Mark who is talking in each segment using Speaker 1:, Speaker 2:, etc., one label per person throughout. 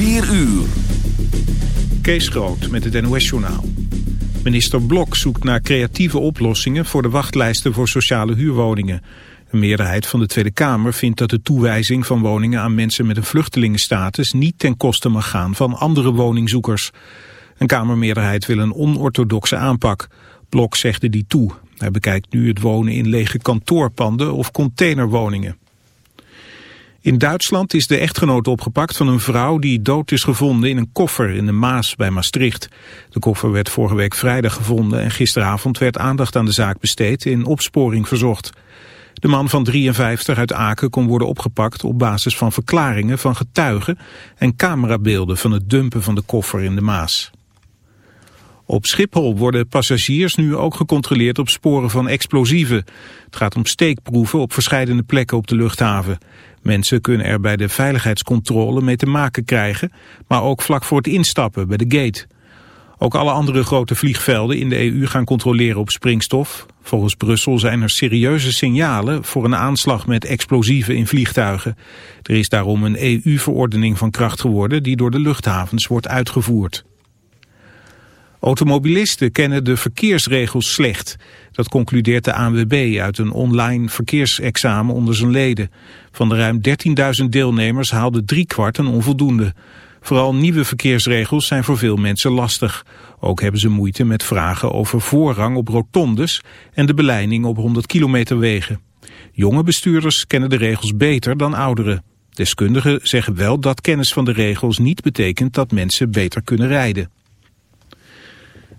Speaker 1: 4 uur.
Speaker 2: Kees Groot met het NOS-journaal. Minister Blok zoekt naar creatieve oplossingen voor de wachtlijsten voor sociale huurwoningen. Een meerderheid van de Tweede Kamer vindt dat de toewijzing van woningen aan mensen met een vluchtelingenstatus niet ten koste mag gaan van andere woningzoekers. Een Kamermeerderheid wil een onorthodoxe aanpak. Blok zegde die toe. Hij bekijkt nu het wonen in lege kantoorpanden of containerwoningen. In Duitsland is de echtgenoot opgepakt van een vrouw die dood is gevonden in een koffer in de Maas bij Maastricht. De koffer werd vorige week vrijdag gevonden en gisteravond werd aandacht aan de zaak besteed in opsporing verzocht. De man van 53 uit Aken kon worden opgepakt op basis van verklaringen van getuigen en camerabeelden van het dumpen van de koffer in de Maas. Op Schiphol worden passagiers nu ook gecontroleerd op sporen van explosieven. Het gaat om steekproeven op verschillende plekken op de luchthaven. Mensen kunnen er bij de veiligheidscontrole mee te maken krijgen, maar ook vlak voor het instappen bij de gate. Ook alle andere grote vliegvelden in de EU gaan controleren op springstof. Volgens Brussel zijn er serieuze signalen voor een aanslag met explosieven in vliegtuigen. Er is daarom een EU-verordening van kracht geworden die door de luchthavens wordt uitgevoerd. Automobilisten kennen de verkeersregels slecht. Dat concludeert de ANWB uit een online verkeersexamen onder zijn leden. Van de ruim 13.000 deelnemers haalde driekwart een onvoldoende. Vooral nieuwe verkeersregels zijn voor veel mensen lastig. Ook hebben ze moeite met vragen over voorrang op rotondes en de beleiding op 100 kilometer wegen. Jonge bestuurders kennen de regels beter dan ouderen. Deskundigen zeggen wel dat kennis van de regels niet betekent dat mensen beter kunnen rijden.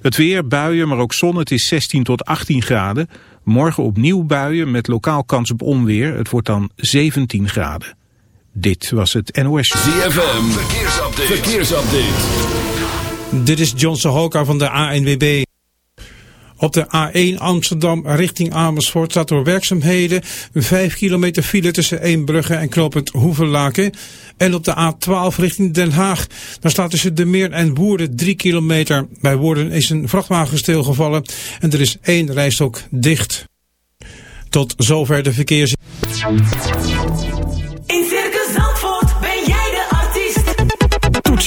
Speaker 2: Het weer, buien, maar ook zon. Het is 16 tot 18 graden. Morgen opnieuw buien met lokaal kans op onweer. Het wordt dan 17 graden. Dit was het NOS.
Speaker 1: ZFM, verkeersupdate. verkeersupdate.
Speaker 3: Dit is John Sahoka van de ANWB. Op de A1 Amsterdam richting Amersfoort staat door werkzaamheden 5 kilometer file tussen Eembrugge en knooppunt Hoevenlaken. En op de A12 richting Den Haag, daar staat tussen de Meer en Woerden 3 kilometer. Bij Woerden is een vrachtwagen stilgevallen en er is één rijstok dicht. Tot zover de verkeers...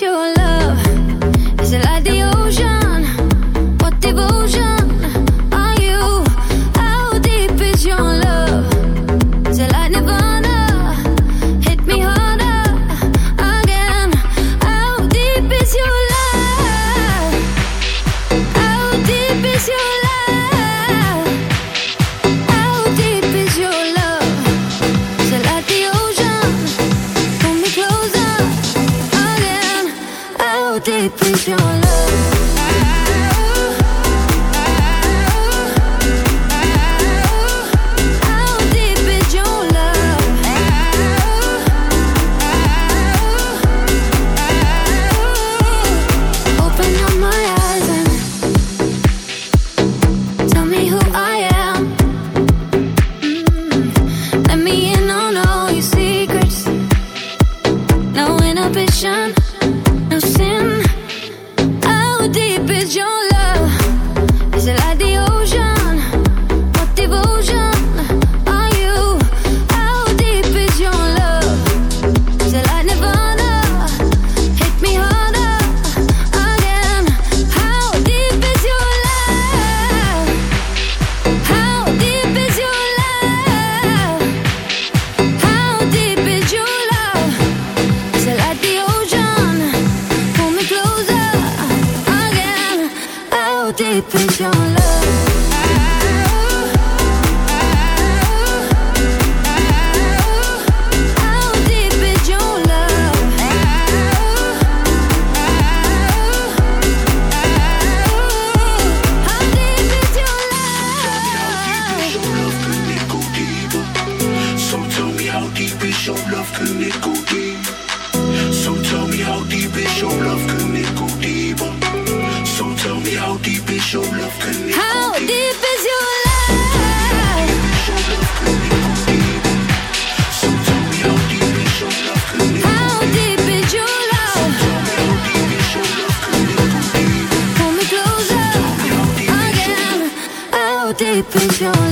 Speaker 4: your love. love
Speaker 5: can it go deep? So tell me how deep is your love can it go? So tell me how deep is your love can it
Speaker 4: How
Speaker 5: deep
Speaker 4: is your love?
Speaker 5: Go deep
Speaker 4: deep is your love?
Speaker 5: Deep your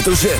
Speaker 6: hoofdletter Z.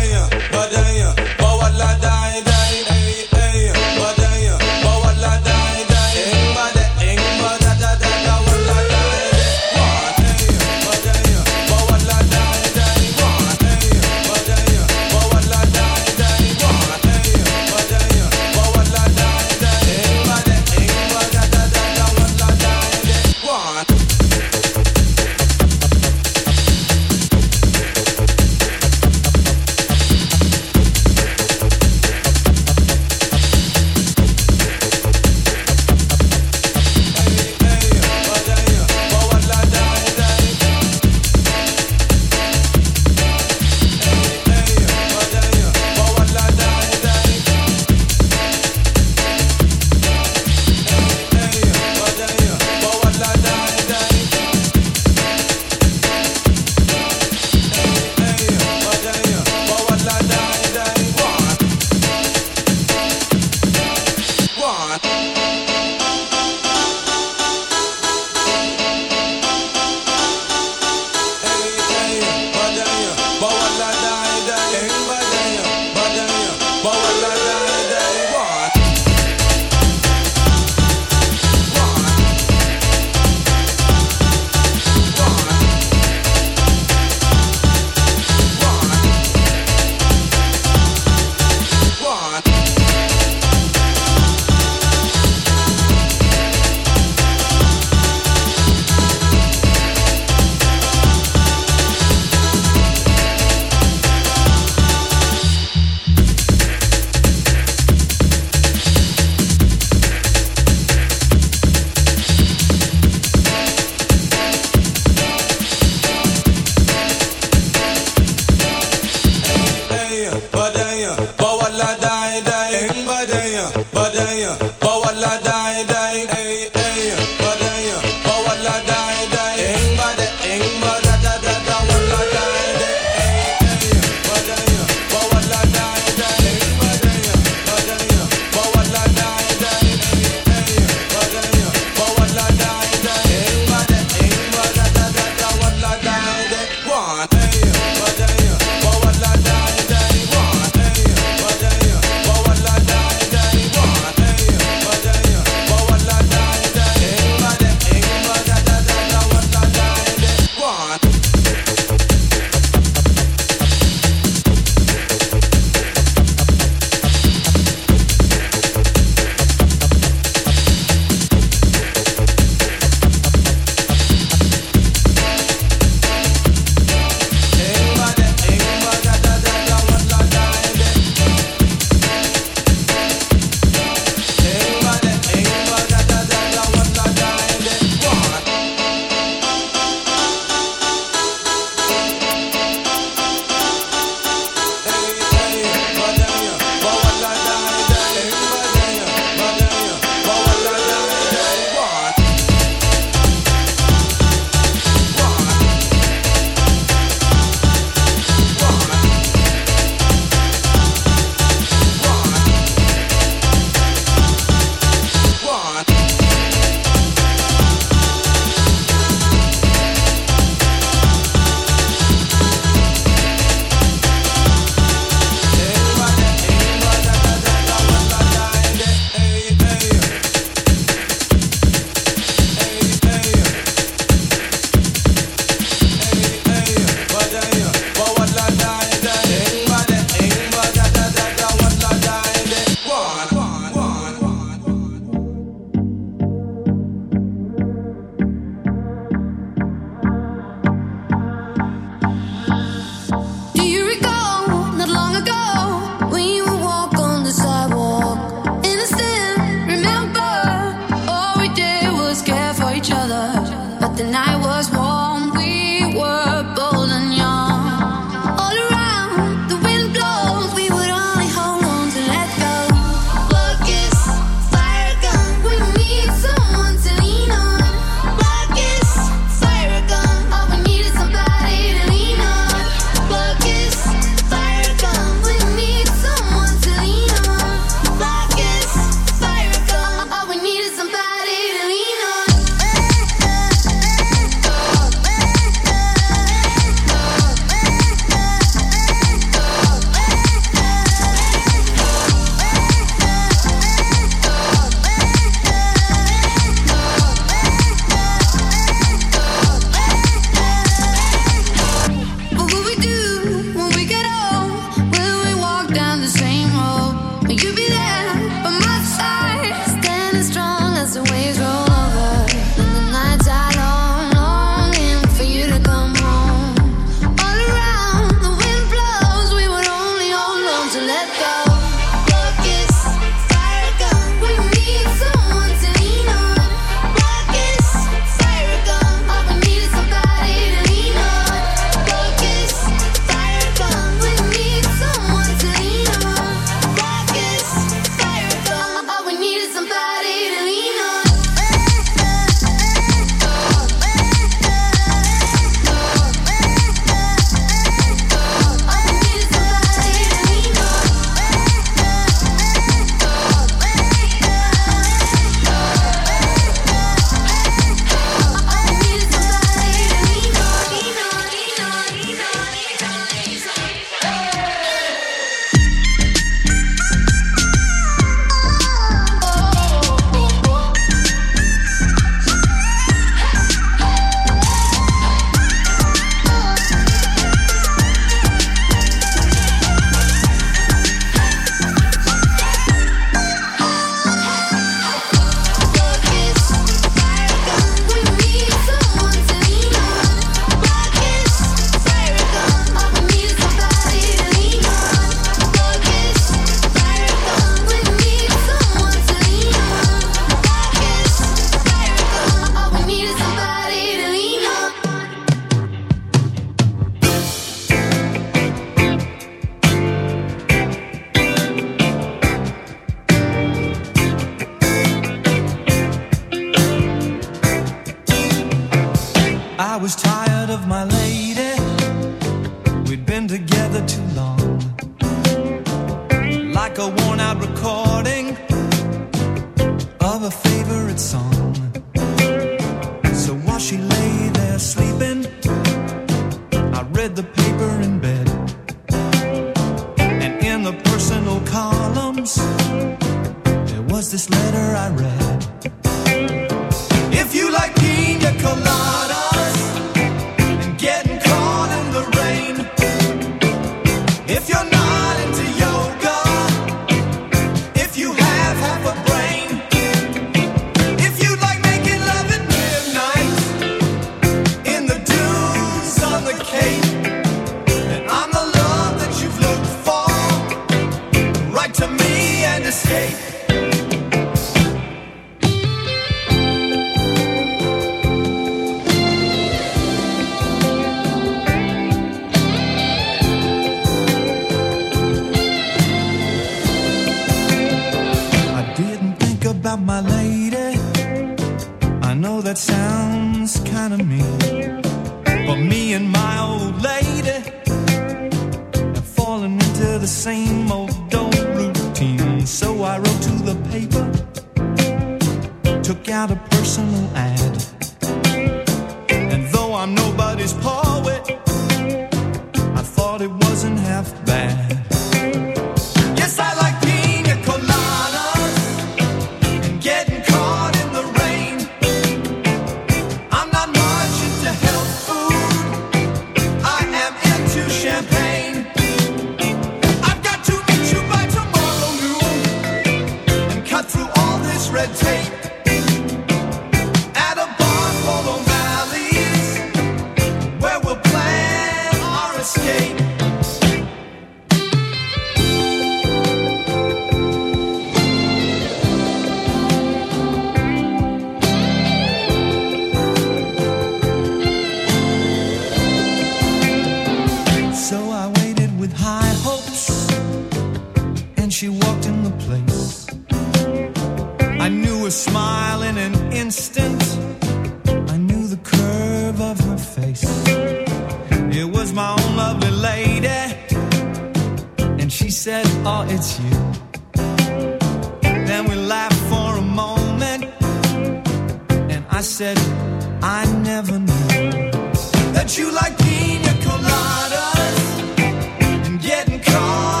Speaker 7: Getting caught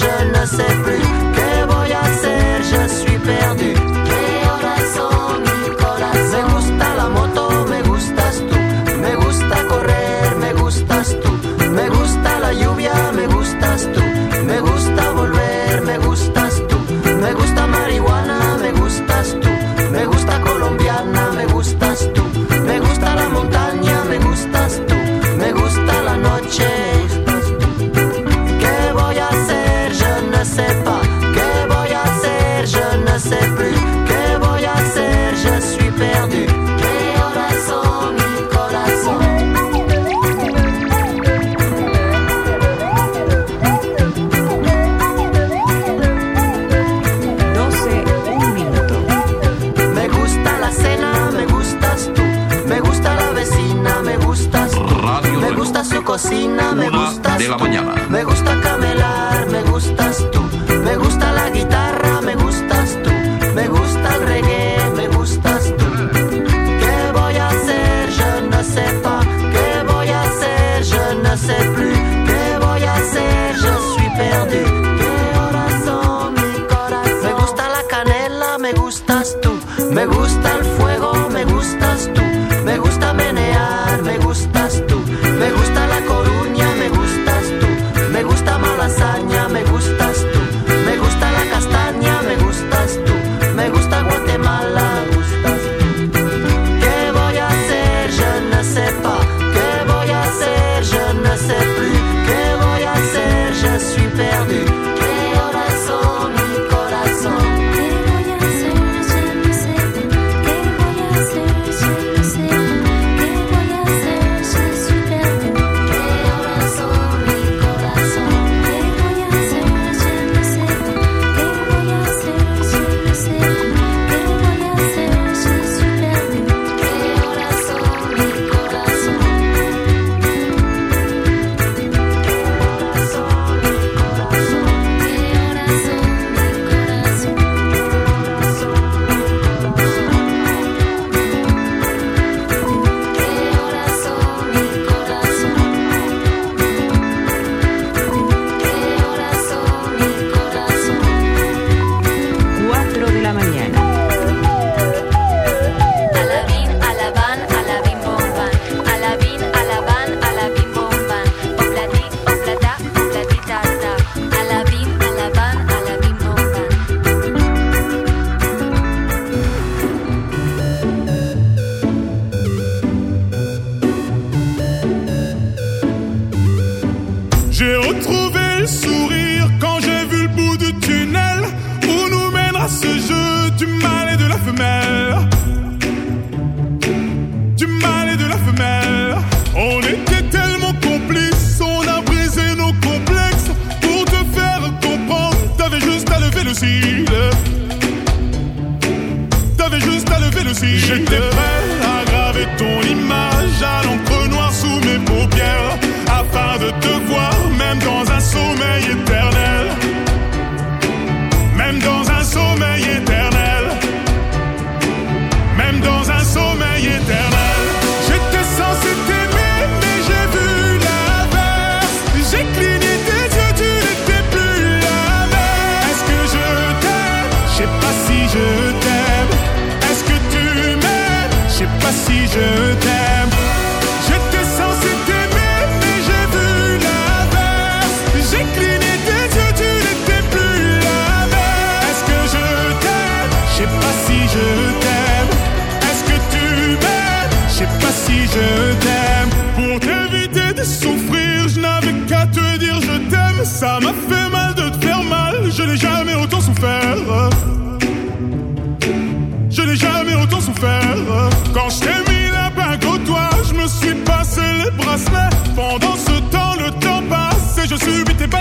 Speaker 8: Je ne sais plus. Me gusta camelar, me gustas tú. Me gusta la guitarra, me gustas tú. Me gusta el reggae, me gustas tú. ¿Qué voy a hacer? Je ne sais pas. ¿Qué voy a hacer? Je ne sais plus. ¿Qué voy a hacer? Je suis perdu. ¿Qué corazón, mi corazón? Me gusta la canela, me gustas tú. Me gusta je
Speaker 9: t'aime. J'étais censé t'aimer, mais j'ai vu l'inverse. J'ai cligné tes yeux, tu n'étais plus la même. Est-ce que je t'aime? Je sais pas si je t'aime. Est-ce que tu m'aimes? Je sais pas si je t'aime. Pour t'éviter de souffrir, je n'avais qu'à te dire je t'aime, ça m'a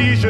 Speaker 10: si je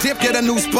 Speaker 11: dip, get a new spot.